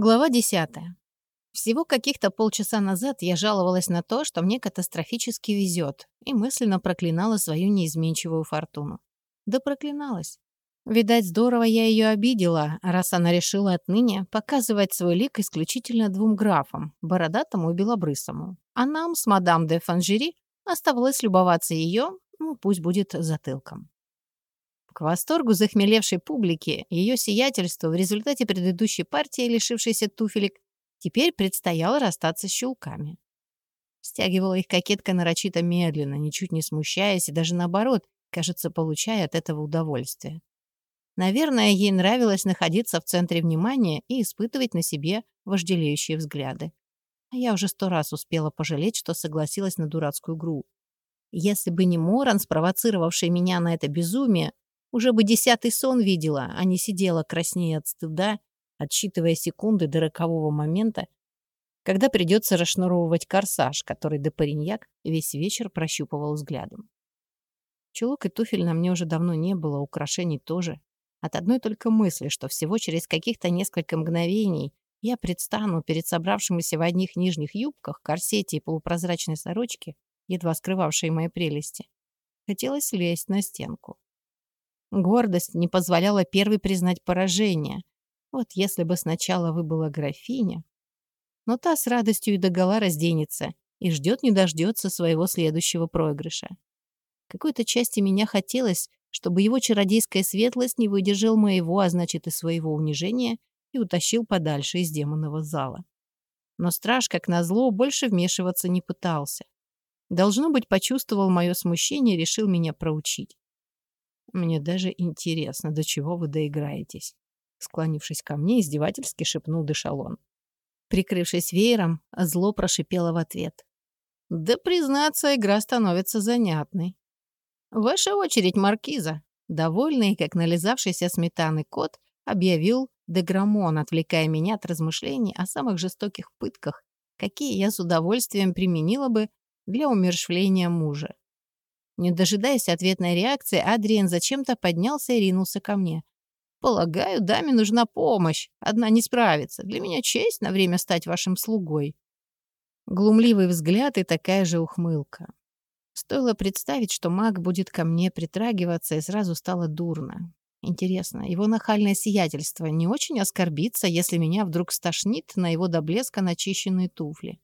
Глава 10. Всего каких-то полчаса назад я жаловалась на то, что мне катастрофически везет, и мысленно проклинала свою неизменчивую фортуну. Да проклиналась. Видать, здорово я ее обидела, раз она решила отныне показывать свой лик исключительно двум графам, бородатому и белобрысому. А нам с мадам де Фанжери оставалось любоваться ее, ну, пусть будет затылком. К восторгу захмелевшей публики ее сиятельство в результате предыдущей партии, лишившейся туфелек, теперь предстояло расстаться с щелками. Стягивала их кокетка нарочито медленно, ничуть не смущаясь и даже наоборот, кажется, получая от этого удовольствие. Наверное, ей нравилось находиться в центре внимания и испытывать на себе вожделеющие взгляды. А я уже сто раз успела пожалеть, что согласилась на дурацкую игру. Если бы не Моран, спровоцировавший меня на это безумие, уже бы десятый сон видела, а не сидела краснее от стыда, отсчитывая секунды до рокового момента, когда придется расшнуровывать корсаж, который Депариньяк весь вечер прощупывал взглядом. Чулок и туфель на мне уже давно не было, украшений тоже. От одной только мысли, что всего через каких-то несколько мгновений я предстану перед собравшимися в одних нижних юбках, корсете и полупрозрачной сорочке, едва скрывавшей мои прелести, хотелось лезть на стенку. Гордость не позволяла первой признать поражение. Вот если бы сначала вы была графиня. Но та с радостью и догола разденется и ждет не дождется своего следующего проигрыша. Какой-то части меня хотелось, чтобы его чародейская светлость не выдержал моего, а значит и своего унижения, и утащил подальше из демонного зала. Но страж, как назло, больше вмешиваться не пытался. Должно быть, почувствовал мое смущение и решил меня проучить. Мне даже интересно, до чего вы доиграетесь. Склонившись ко мне, издевательски шепнул Дешалон. Прикрывшись веером, зло прошипело в ответ. Да, признаться, игра становится занятной. Ваша очередь, Маркиза. Довольный, как нализавшийся сметаны кот, объявил Деграмон, отвлекая меня от размышлений о самых жестоких пытках, какие я с удовольствием применила бы для умершвления мужа. Не дожидаясь ответной реакции, Адриен зачем-то поднялся и ринулся ко мне. «Полагаю, даме нужна помощь. Одна не справится. Для меня честь на время стать вашим слугой». Глумливый взгляд и такая же ухмылка. Стоило представить, что маг будет ко мне притрагиваться, и сразу стало дурно. Интересно, его нахальное сиятельство не очень оскорбится, если меня вдруг стошнит на его до блеска начищенные туфли?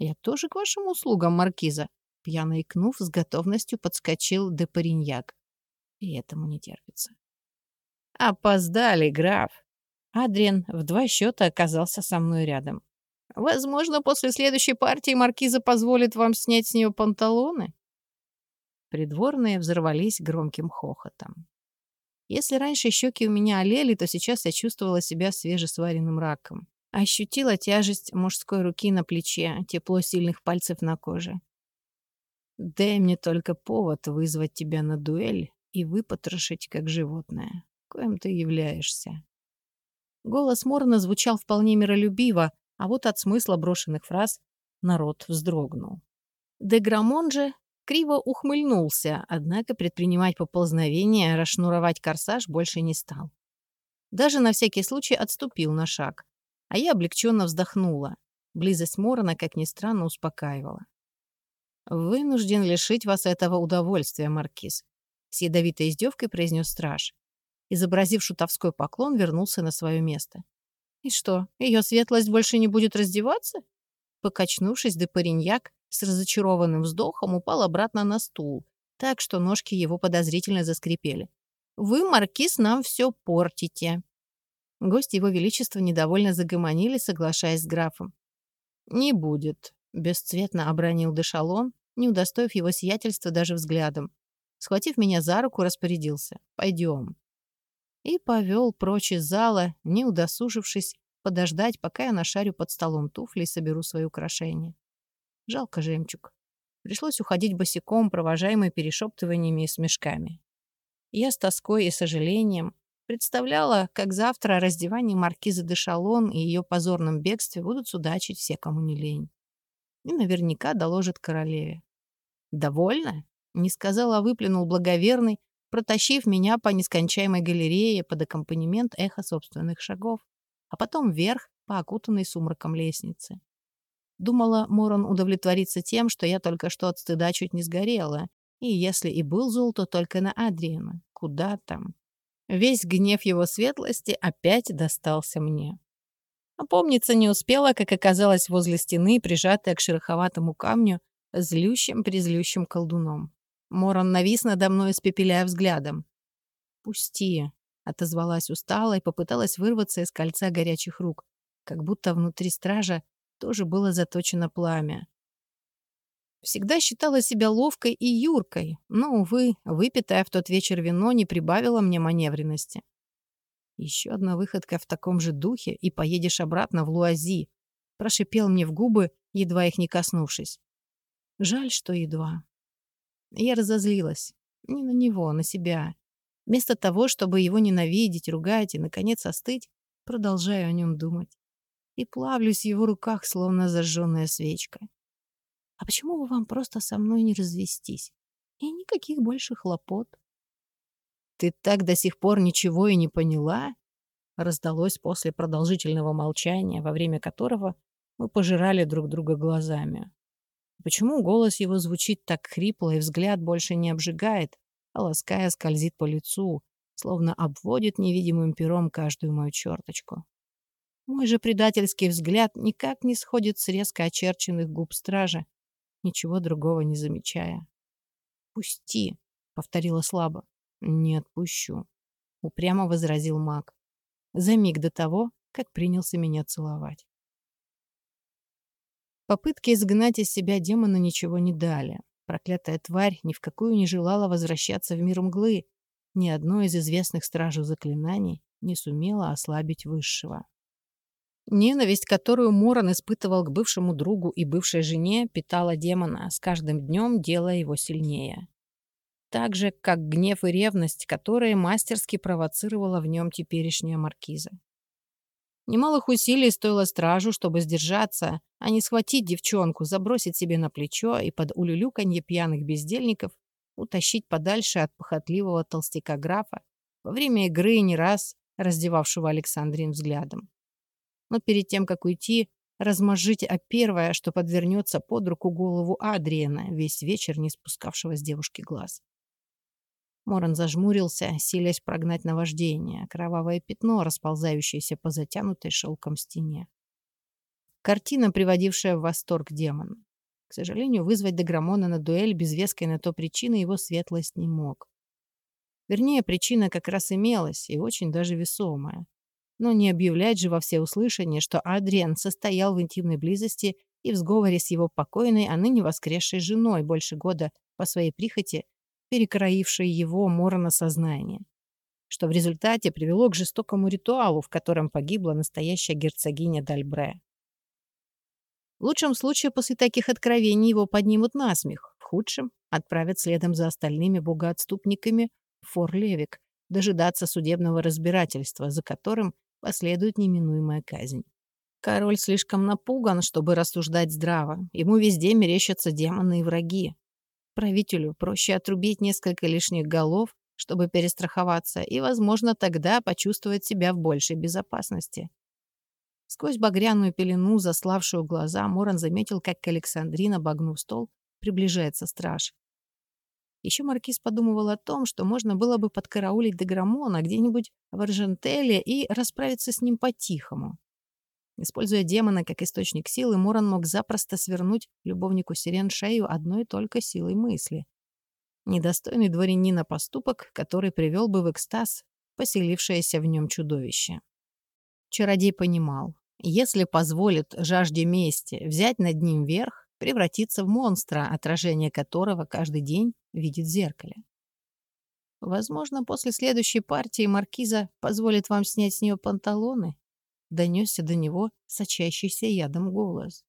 «Я тоже к вашим услугам, Маркиза», Пьяно икнув, с готовностью подскочил де Париньяк. И этому не терпится. «Опоздали, граф!» Адриан в два счета оказался со мной рядом. «Возможно, после следующей партии маркиза позволит вам снять с нее панталоны?» Придворные взорвались громким хохотом. Если раньше щеки у меня олели, то сейчас я чувствовала себя свежесваренным раком. Ощутила тяжесть мужской руки на плече, тепло сильных пальцев на коже. Дай мне только повод вызвать тебя на дуэль и выпотрошить, как животное, коим ты являешься. Голос Морна звучал вполне миролюбиво, а вот от смысла брошенных фраз народ вздрогнул. Деграмон же криво ухмыльнулся, однако предпринимать поползновение, расшнуровать корсаж больше не стал. Даже на всякий случай отступил на шаг, а я облегченно вздохнула. Близость Морона, как ни странно, успокаивала. «Вынужден лишить вас этого удовольствия, Маркиз», — с ядовитой издевкой произнес страж. Изобразив шутовской поклон, вернулся на свое место. «И что, ее светлость больше не будет раздеваться?» Покачнувшись, Депариньяк с разочарованным вздохом упал обратно на стул, так что ножки его подозрительно заскрипели. «Вы, Маркиз, нам все портите!» Гости его величества недовольно загомонили, соглашаясь с графом. «Не будет», Бесцветно обронил Дешалон, не удостоив его сиятельства даже взглядом. Схватив меня за руку, распорядился. «Пойдем». И повел прочь из зала, не удосужившись подождать, пока я нашарю под столом туфли и соберу свои украшения. Жалко жемчуг. Пришлось уходить босиком, провожаемый перешептываниями и смешками. Я с тоской и сожалением представляла, как завтра о раздевании маркизы де Шалон и ее позорном бегстве будут судачить все, кому не лень и наверняка доложит королеве. «Довольно?» — не сказал, а выплюнул благоверный, протащив меня по нескончаемой галерее под аккомпанемент эха собственных шагов. а потом вверх по окутанной сумраком лестнице. Думала, Морон удовлетворится тем, что я только что от стыда чуть не сгорела, и если и был зол, то только на Адриана. Куда там? Весь гнев его светлости опять достался мне. Опомниться не успела, как оказалась возле стены, прижатая к шероховатому камню, злющим-призлющим колдуном. Морон навис надо мной, испепеляя взглядом. «Пусти», — отозвалась устало и попыталась вырваться из кольца горячих рук, как будто внутри стража тоже было заточено пламя. Всегда считала себя ловкой и юркой, но, увы, выпитая в тот вечер вино не прибавило мне маневренности. Еще одна выходка в таком же духе, и поедешь обратно в Луази. Прошипел мне в губы, едва их не коснувшись. Жаль, что едва. Я разозлилась. Не на него, на себя. Вместо того, чтобы его ненавидеть, ругать и, наконец, остыть, продолжаю о нем думать. И плавлюсь в его руках, словно зажженная свечка. А почему бы вам просто со мной не развестись? И никаких больше хлопот. Ты так до сих пор ничего и не поняла? Раздалось после продолжительного молчания, во время которого мы пожирали друг друга глазами. Почему голос его звучит так хрипло и взгляд больше не обжигает, а лаская скользит по лицу, словно обводит невидимым пером каждую мою черточку? Мой же предательский взгляд никак не сходит с резко очерченных губ стража, ничего другого не замечая. «Пусти», — повторила слабо. «Не отпущу», — упрямо возразил маг. За миг до того, как принялся меня целовать. Попытки изгнать из себя демона ничего не дали. Проклятая тварь ни в какую не желала возвращаться в мир мглы. Ни одно из известных стражу заклинаний не сумело ослабить высшего. Ненависть, которую Моран испытывал к бывшему другу и бывшей жене, питала демона, с каждым днем делая его сильнее. Так же, как гнев и ревность, которые мастерски провоцировала в нем теперешняя маркиза. Немалых усилий стоило стражу, чтобы сдержаться, а не схватить девчонку, забросить себе на плечо и под улюлюканье пьяных бездельников утащить подальше от похотливого толстяка графа во время игры не раз раздевавшего Александрин взглядом но перед тем, как уйти, размозжить о первое, что подвернется под руку голову Адриена, весь вечер не спускавшего с девушки глаз. Моран зажмурился, силясь прогнать наваждение, кровавое пятно, расползающееся по затянутой шелком стене. Картина, приводившая в восторг демона. К сожалению, вызвать Деграмона на дуэль без веской на то причины его светлость не мог. Вернее, причина как раз имелась, и очень даже весомая. Но не объявлять же во всеуслышание, что Адриан состоял в интимной близости и в сговоре с его покойной, а ныне воскресшей женой больше года по своей прихоти, перекроившей его морно сознание, что в результате привело к жестокому ритуалу, в котором погибла настоящая герцогиня Дальбре. В лучшем случае после таких откровений его поднимут на смех, в худшем отправят следом за остальными богоотступниками в Фор-Левик, дожидаться судебного разбирательства, за которым последует неминуемая казнь. Король слишком напуган, чтобы рассуждать здраво. Ему везде мерещатся демоны и враги. Правителю проще отрубить несколько лишних голов, чтобы перестраховаться, и, возможно, тогда почувствовать себя в большей безопасности. Сквозь багряную пелену, заславшую глаза, Моран заметил, как к Александрина, обогнув стол, приближается страж. Еще Маркиз подумывал о том, что можно было бы подкараулить Деграмона где-нибудь в Аржентеле и расправиться с ним по-тихому. Используя демона как источник силы, Моран мог запросто свернуть любовнику сирен шею одной только силой мысли. Недостойный дворянина поступок, который привел бы в экстаз поселившееся в нем чудовище. Чародей понимал, если позволит жажде мести взять над ним верх, превратиться в монстра, отражение которого каждый день видит в зеркале. Возможно, после следующей партии маркиза позволит вам снять с нее панталоны. Донесся до него сочащийся ядом голос.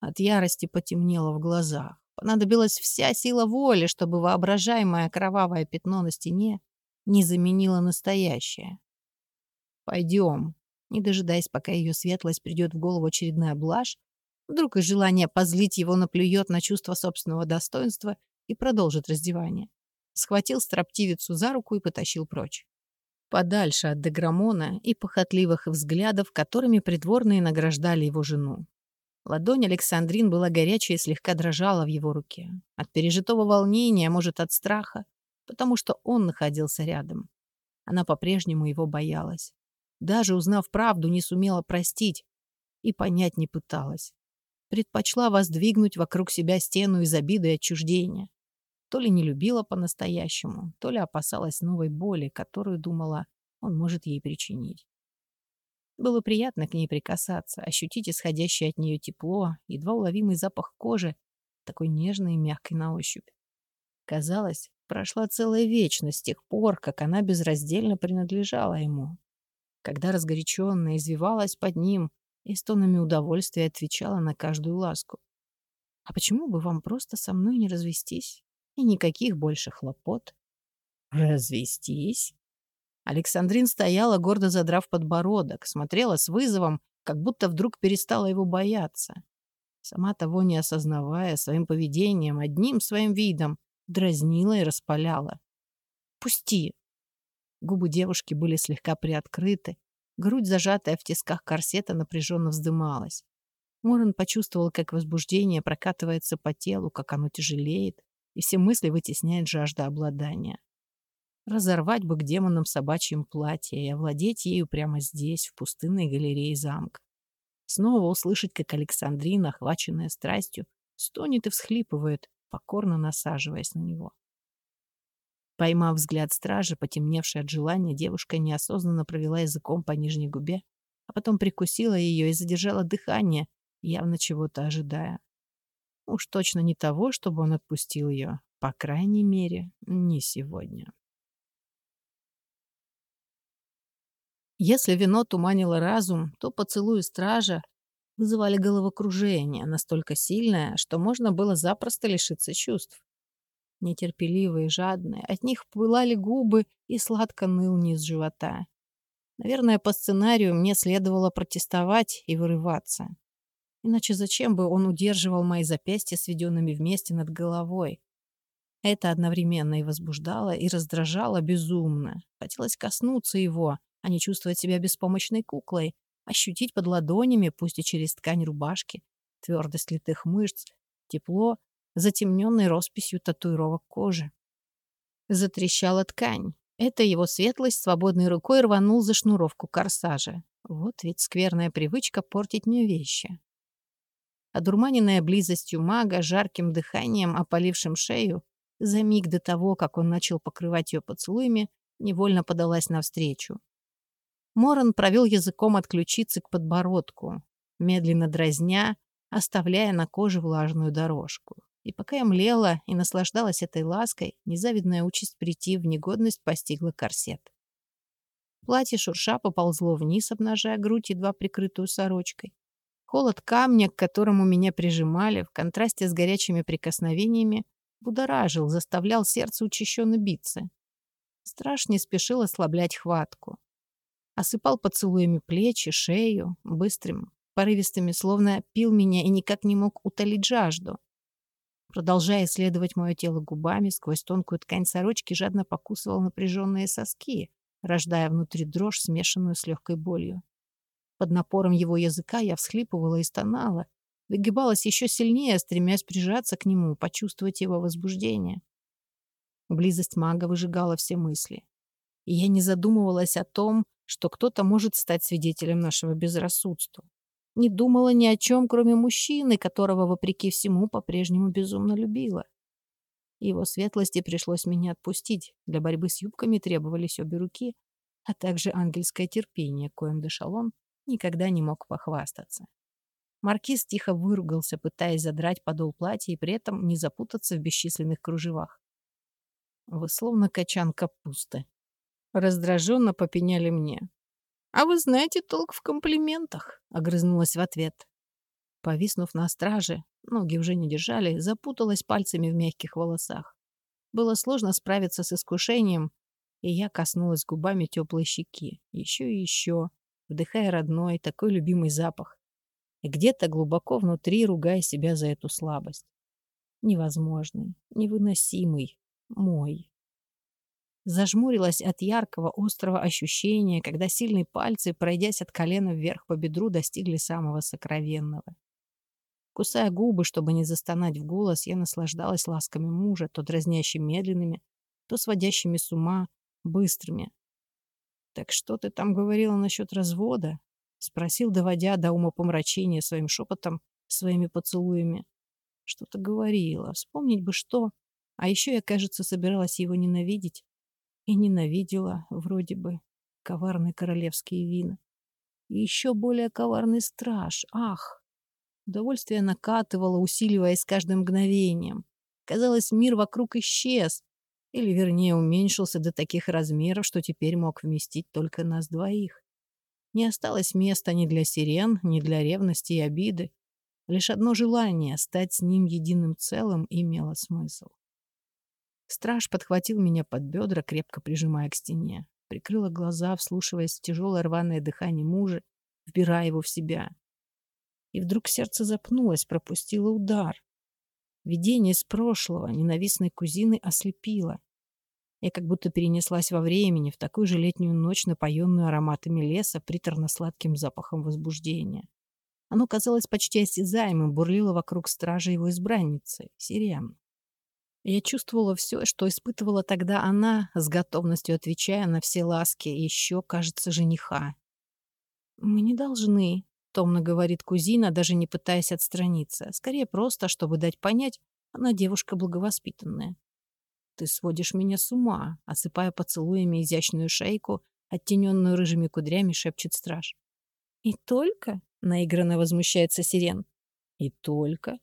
От ярости потемнело в глазах. Понадобилась вся сила воли, чтобы воображаемое кровавое пятно на стене не заменило настоящее. «Пойдем», не дожидаясь, пока ее светлость придет в голову очередная блажь, Вдруг из желания позлить его наплюет на чувство собственного достоинства и продолжит раздевание. Схватил строптивицу за руку и потащил прочь. Подальше от Деграмона и похотливых взглядов, которыми придворные награждали его жену. Ладонь Александрин была горячая и слегка дрожала в его руке. От пережитого волнения, может, от страха, потому что он находился рядом. Она по-прежнему его боялась. Даже узнав правду, не сумела простить и понять не пыталась. Предпочла воздвигнуть вокруг себя стену из обиды и отчуждения. То ли не любила по-настоящему, то ли опасалась новой боли, которую думала, он может ей причинить. Было приятно к ней прикасаться, ощутить исходящее от нее тепло, едва уловимый запах кожи, такой нежный и мягкий на ощупь. Казалось, прошла целая вечность с тех пор, как она безраздельно принадлежала ему. Когда разгоряченная извивалась под ним и с тонами удовольствия отвечала на каждую ласку. «А почему бы вам просто со мной не развестись?» И никаких больше хлопот. Развестись? Александрин стояла, гордо задрав подбородок, смотрела с вызовом, как будто вдруг перестала его бояться. Сама того не осознавая, своим поведением, одним своим видом, дразнила и распаляла. «Пусти!» Губы девушки были слегка приоткрыты, грудь, зажатая в тисках корсета, напряженно вздымалась. Моран почувствовал, как возбуждение прокатывается по телу, как оно тяжелеет, и все мысли вытесняет жажда обладания. Разорвать бы к демонам собачьем платье и овладеть ею прямо здесь, в пустынной галерее замка. Снова услышать, как Александрина, охваченная страстью, стонет и всхлипывает, покорно насаживаясь на него. Поймав взгляд стражи, потемневший от желания, девушка неосознанно провела языком по нижней губе, а потом прикусила ее и задержала дыхание, явно чего-то ожидая. Уж точно не того, чтобы он отпустил ее. По крайней мере, не сегодня. Если вино туманило разум, то поцелуи стража вызывали головокружение, настолько сильное, что можно было запросто лишиться чувств. Нетерпеливые, жадные, от них пылали губы и сладко ныл низ живота. Наверное, по сценарию мне следовало протестовать и вырываться. Иначе зачем бы он удерживал мои запястья, сведенными вместе над головой? Это одновременно и возбуждало, и раздражало безумно. Хотелось коснуться его, а не чувствовать себя беспомощной куклой, ощутить под ладонями, пусть и через ткань рубашки, твердость литых мышц, тепло, затемненной росписью татуировок кожи. Затрещала ткань. Это его светлость свободной рукой рванул за шнуровку корсажа. Вот ведь скверная привычка портить мне вещи. Одурманенная близостью мага, жарким дыханием, опалившим шею, за миг до того, как он начал покрывать ее поцелуями, невольно подалась навстречу. Моран провел языком от ключицы к подбородку, медленно дразня, оставляя на коже влажную дорожку. И пока я млела и наслаждалась этой лаской, незавидная участь прийти в негодность постигла корсет. Платье шурша поползло вниз, обнажая грудь, едва прикрытую сорочкой. Холод камня, к которому меня прижимали, в контрасте с горячими прикосновениями, будоражил, заставлял сердце учащенно биться. Страш не спешил ослаблять хватку. Осыпал поцелуями плечи, шею, быстрым, порывистыми, словно пил меня и никак не мог утолить жажду. Продолжая исследовать мое тело губами, сквозь тонкую ткань сорочки жадно покусывал напряженные соски, рождая внутри дрожь, смешанную с легкой болью. Под напором его языка я всхлипывала и стонала, выгибалась еще сильнее, стремясь прижаться к нему, почувствовать его возбуждение. Близость мага выжигала все мысли. И я не задумывалась о том, что кто-то может стать свидетелем нашего безрассудства. Не думала ни о чем, кроме мужчины, которого, вопреки всему, по-прежнему безумно любила. Его светлости пришлось меня отпустить. Для борьбы с юбками требовались обе руки, а также ангельское терпение, коим дышал он, никогда не мог похвастаться. Маркиз тихо выругался, пытаясь задрать подол платья и при этом не запутаться в бесчисленных кружевах. «Вы словно качан капусты». Раздраженно попеняли мне. «А вы знаете толк в комплиментах», — огрызнулась в ответ. Повиснув на страже, ноги уже не держали, запуталась пальцами в мягких волосах. Было сложно справиться с искушением, и я коснулась губами теплой щеки. Еще и еще вдыхая родной, такой любимый запах. И где-то глубоко внутри ругая себя за эту слабость. Невозможный, невыносимый, мой. зажмурилась от яркого острого ощущения, когда сильные пальцы, пройдясь от колена вверх по бедру, достигли самого сокровенного. Кусая губы, чтобы не застонать в голос, я наслаждалась ласками мужа, то дразнящими медленными, то сводящими с ума, быстрыми. «Так что ты там говорила насчет развода?» — спросил, доводя до ума помрачения своим шепотом, своими поцелуями. Что-то говорила, вспомнить бы что. А еще я, кажется, собиралась его ненавидеть. И ненавидела, вроде бы, коварные королевские вина. И еще более коварный страж. Ах! Удовольствие накатывало, усиливаясь каждым мгновением. Казалось, мир вокруг исчез. Или, вернее, уменьшился до таких размеров, что теперь мог вместить только нас двоих. Не осталось места ни для сирен, ни для ревности и обиды. Лишь одно желание — стать с ним единым целым — имело смысл. Страж подхватил меня под бедра, крепко прижимая к стене. Прикрыла глаза, вслушиваясь в тяжелое рваное дыхание мужа, вбирая его в себя. И вдруг сердце запнулось, пропустило удар. Видение из прошлого ненавистной кузины ослепило. Я как будто перенеслась во времени, в такую же летнюю ночь, напоенную ароматами леса, приторно-сладким запахом возбуждения. Оно казалось почти осязаемым, бурлило вокруг стражи его избранницы, Сириан. Я чувствовала все, что испытывала тогда она, с готовностью отвечая на все ласки, еще, кажется, жениха. «Мы не должны», — томно говорит кузина, даже не пытаясь отстраниться. Скорее просто, чтобы дать понять, она девушка благовоспитанная. «Ты сводишь меня с ума», — осыпая поцелуями изящную шейку, оттененную рыжими кудрями, шепчет страж. «И только?» — наигранно возмущается Сирен. «И только?»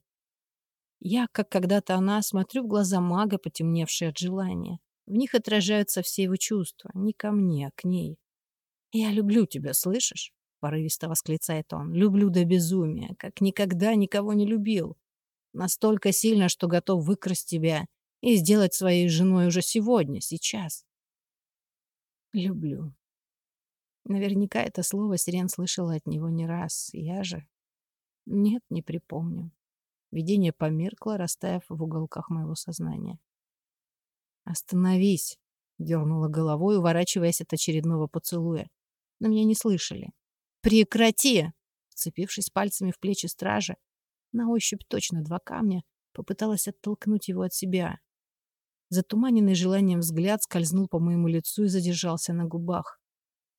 Я, как когда-то она, смотрю в глаза мага, потемневшие от желания. В них отражаются все его чувства. Не ко мне, а к ней. «Я люблю тебя, слышишь?» — порывисто восклицает он. «Люблю до безумия, как никогда никого не любил. Настолько сильно, что готов выкрасть тебя и сделать своей женой уже сегодня, сейчас. Люблю. Наверняка это слово Сирен слышала от него не раз. Я же... Нет, не припомню. Видение померкло, растаяв в уголках моего сознания. «Остановись!» — дернула головой, уворачиваясь от очередного поцелуя. Но меня не слышали. «Прекрати!» Вцепившись пальцами в плечи стража, на ощупь точно два камня, попыталась оттолкнуть его от себя. Затуманенный желанием взгляд скользнул по моему лицу и задержался на губах.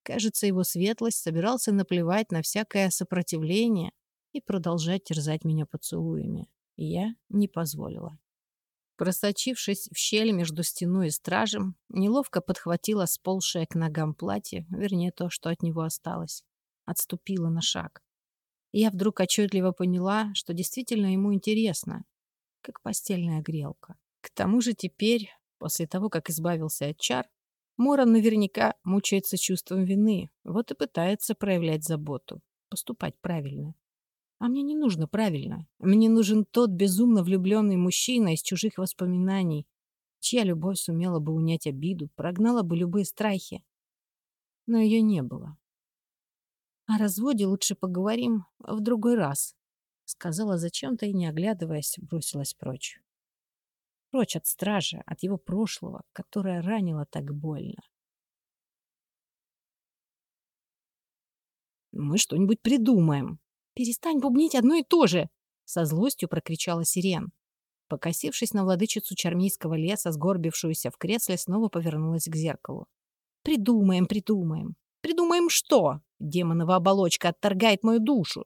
Кажется, его светлость собирался наплевать на всякое сопротивление и продолжать терзать меня поцелуями. И я не позволила. Просочившись в щель между стеной и стражем, неловко подхватила сползшее к ногам платье, вернее, то, что от него осталось. Отступила на шаг. Я вдруг отчетливо поняла, что действительно ему интересно, как постельная грелка. К тому же теперь, после того, как избавился от чар, Моран наверняка мучается чувством вины, вот и пытается проявлять заботу, поступать правильно. А мне не нужно правильно. Мне нужен тот безумно влюбленный мужчина из чужих воспоминаний, чья любовь сумела бы унять обиду, прогнала бы любые страхи. Но ее не было. О разводе лучше поговорим в другой раз, сказала зачем-то и, не оглядываясь, бросилась прочь. Прочь от стража, от его прошлого, которое ранило так больно. «Мы что-нибудь придумаем», «Перестань бубнить одно и то же!» — со злостью прокричала Сирен. Покосившись на владычицу Чармийского леса, сгорбившуюся в кресле, снова повернулась к зеркалу. «Придумаем, придумаем! Придумаем что? Демонова оболочка отторгает мою душу!»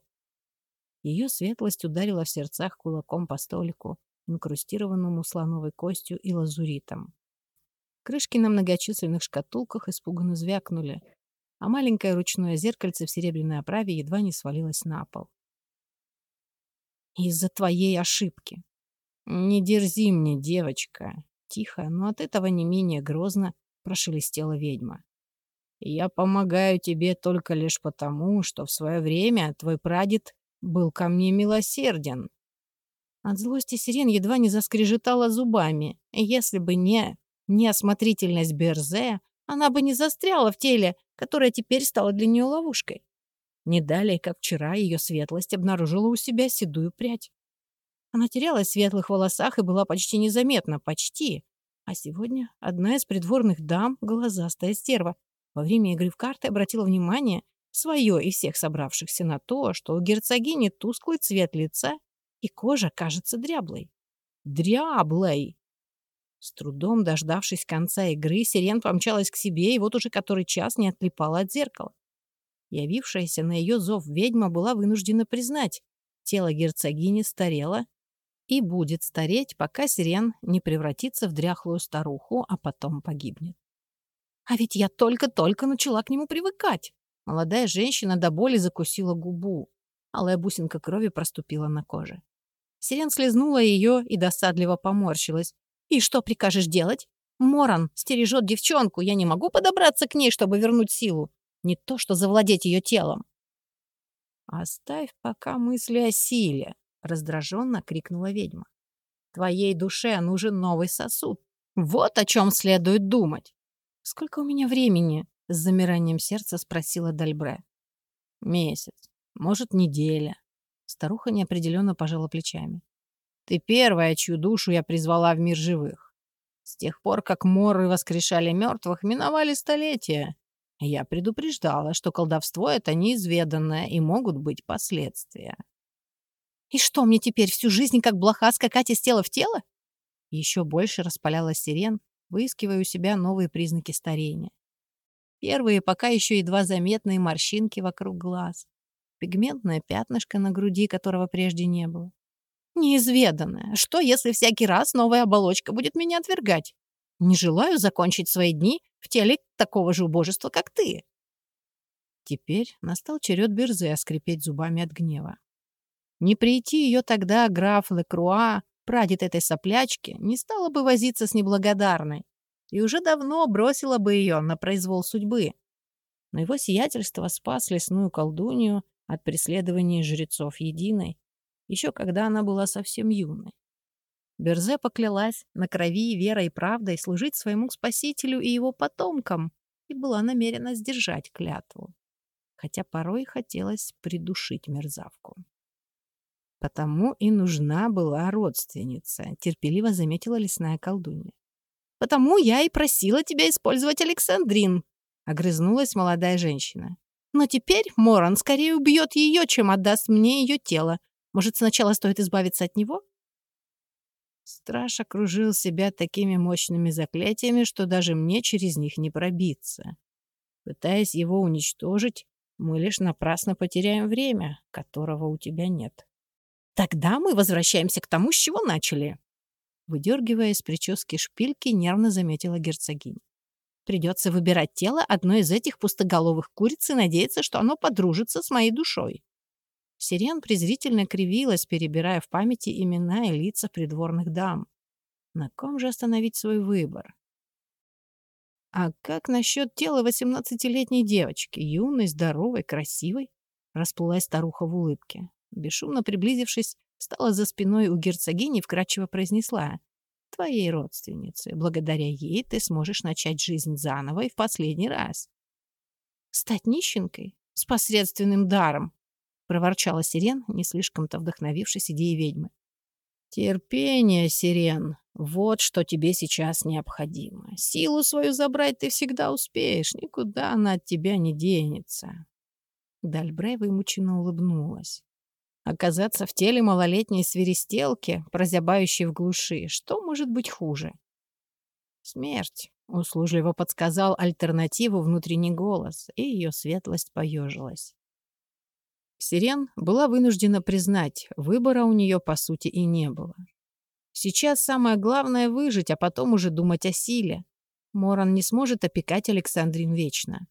Ее светлость ударила в сердцах кулаком по столику, инкрустированному слоновой костью и лазуритом. Крышки на многочисленных шкатулках испуганно звякнули, а маленькое ручное зеркальце в серебряной оправе едва не свалилось на пол. «Из-за твоей ошибки!» «Не дерзи мне, девочка!» Тихо, но от этого не менее грозно прошелестела ведьма. «Я помогаю тебе только лишь потому, что в свое время твой прадед был ко мне милосерден». От злости сирен едва не заскрежетала зубами. Если бы не неосмотрительность Берзе, она бы не застряла в теле которая теперь стала для нее ловушкой. Не далее, как вчера, ее светлость обнаружила у себя седую прядь. Она терялась в светлых волосах и была почти незаметна, почти. А сегодня одна из придворных дам, глазастая стерва, во время игры в карты обратила внимание свое и всех собравшихся на то, что у герцогини тусклый цвет лица и кожа кажется дряблой. Дряблой! С трудом дождавшись конца игры, Сирен помчалась к себе и вот уже который час не отлипала от зеркала. Явившаяся на ее зов ведьма была вынуждена признать, тело герцогини старело и будет стареть, пока Сирен не превратится в дряхлую старуху, а потом погибнет. А ведь я только-только начала к нему привыкать. Молодая женщина до боли закусила губу. Алая бусинка крови проступила на коже. Сирен слезнула ее и досадливо поморщилась. «И что прикажешь делать? Моран стережет девчонку, я не могу подобраться к ней, чтобы вернуть силу. Не то, что завладеть ее телом». «Оставь пока мысли о силе», — раздраженно крикнула ведьма. «Твоей душе нужен новый сосуд. Вот о чем следует думать». «Сколько у меня времени?» — с замиранием сердца спросила Дальбре. «Месяц. Может, неделя». Старуха неопределенно пожала плечами. «Ты первая, чью душу я призвала в мир живых. С тех пор, как моры воскрешали мертвых, миновали столетия. Я предупреждала, что колдовство — это неизведанное, и могут быть последствия». «И что, мне теперь всю жизнь как блоха скакать из тела в тело?» Еще больше распалялась сирен, выискивая у себя новые признаки старения. Первые пока еще едва заметные морщинки вокруг глаз, пигментное пятнышко на груди, которого прежде не было. Неизведанное. Что, если всякий раз новая оболочка будет меня отвергать? Не желаю закончить свои дни в теле такого же убожества, как ты. Теперь настал черед Берзе скрипеть зубами от гнева. Не прийти ее тогда граф Лекруа прадед этой соплячки, не стала бы возиться с неблагодарной и уже давно бросила бы ее на произвол судьбы. Но его сиятельство спас лесную колдунью от преследования жрецов единой, еще когда она была совсем юной. Берзе поклялась на крови верой и правдой служить своему спасителю и его потомкам и была намерена сдержать клятву, хотя порой хотелось придушить мерзавку. Потому и нужна была родственница, терпеливо заметила лесная колдунья. Потому я и просила тебя использовать Александрин, огрызнулась молодая женщина. Но теперь Моран скорее убьет ее, чем отдаст мне ее тело. Может, сначала стоит избавиться от него? Страж окружил себя такими мощными заклятиями, что даже мне через них не пробиться. Пытаясь его уничтожить, мы лишь напрасно потеряем время, которого у тебя нет. Тогда мы возвращаемся к тому, с чего начали. Выдергивая из прически шпильки, нервно заметила герцогиня. Придется выбирать тело одной из этих пустоголовых куриц и надеяться, что оно подружится с моей душой. Сирен презрительно кривилась, перебирая в памяти имена и лица придворных дам. На ком же остановить свой выбор? А как насчет тела восемнадцатилетней девочки, юной, здоровой, красивой? Расплылась старуха в улыбке бесшумно приблизившись, стала за спиной у герцогини и вкратчиво произнесла «Твоей родственнице. Благодаря ей ты сможешь начать жизнь заново и в последний раз». «Стать нищенкой? С посредственным даром?» — проворчала Сирен, не слишком-то вдохновившись идеей ведьмы. «Терпение, Сирен, вот что тебе сейчас необходимо. Силу свою забрать ты всегда успеешь, никуда она от тебя не денется». Дальбре вымученно улыбнулась. Оказаться в теле малолетней свиристелки, прозябающей в глуши, что может быть хуже? Смерть, услужливо подсказал альтернативу внутренний голос, и ее светлость поежилась. Сирен была вынуждена признать, выбора у нее, по сути, и не было. Сейчас самое главное — выжить, а потом уже думать о силе. Моран не сможет опекать Александрин вечно.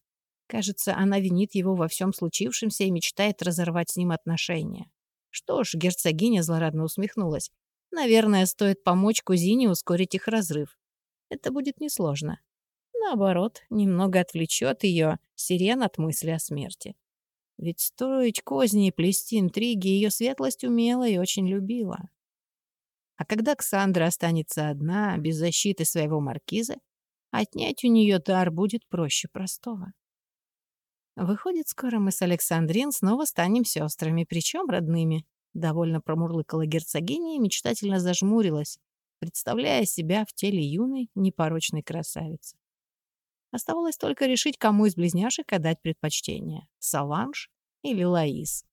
Кажется, она винит его во всем случившемся и мечтает разорвать с ним отношения. Что ж, герцогиня злорадно усмехнулась. Наверное, стоит помочь кузине ускорить их разрыв. Это будет несложно. Наоборот, немного отвлечет ее сирен от мысли о смерти. Ведь строить козни и плести интриги ее светлость умела и очень любила. А когда Ксандра останется одна, без защиты своего маркиза, отнять у нее дар будет проще простого. Выходит, скоро мы с Александрин снова станем сестрами, причем родными. Довольно промурлыкала герцогиня и мечтательно зажмурилась, представляя себя в теле юной, непорочной красавицы. Оставалось только решить, кому из близняшек отдать предпочтение — Саланж или Лаис.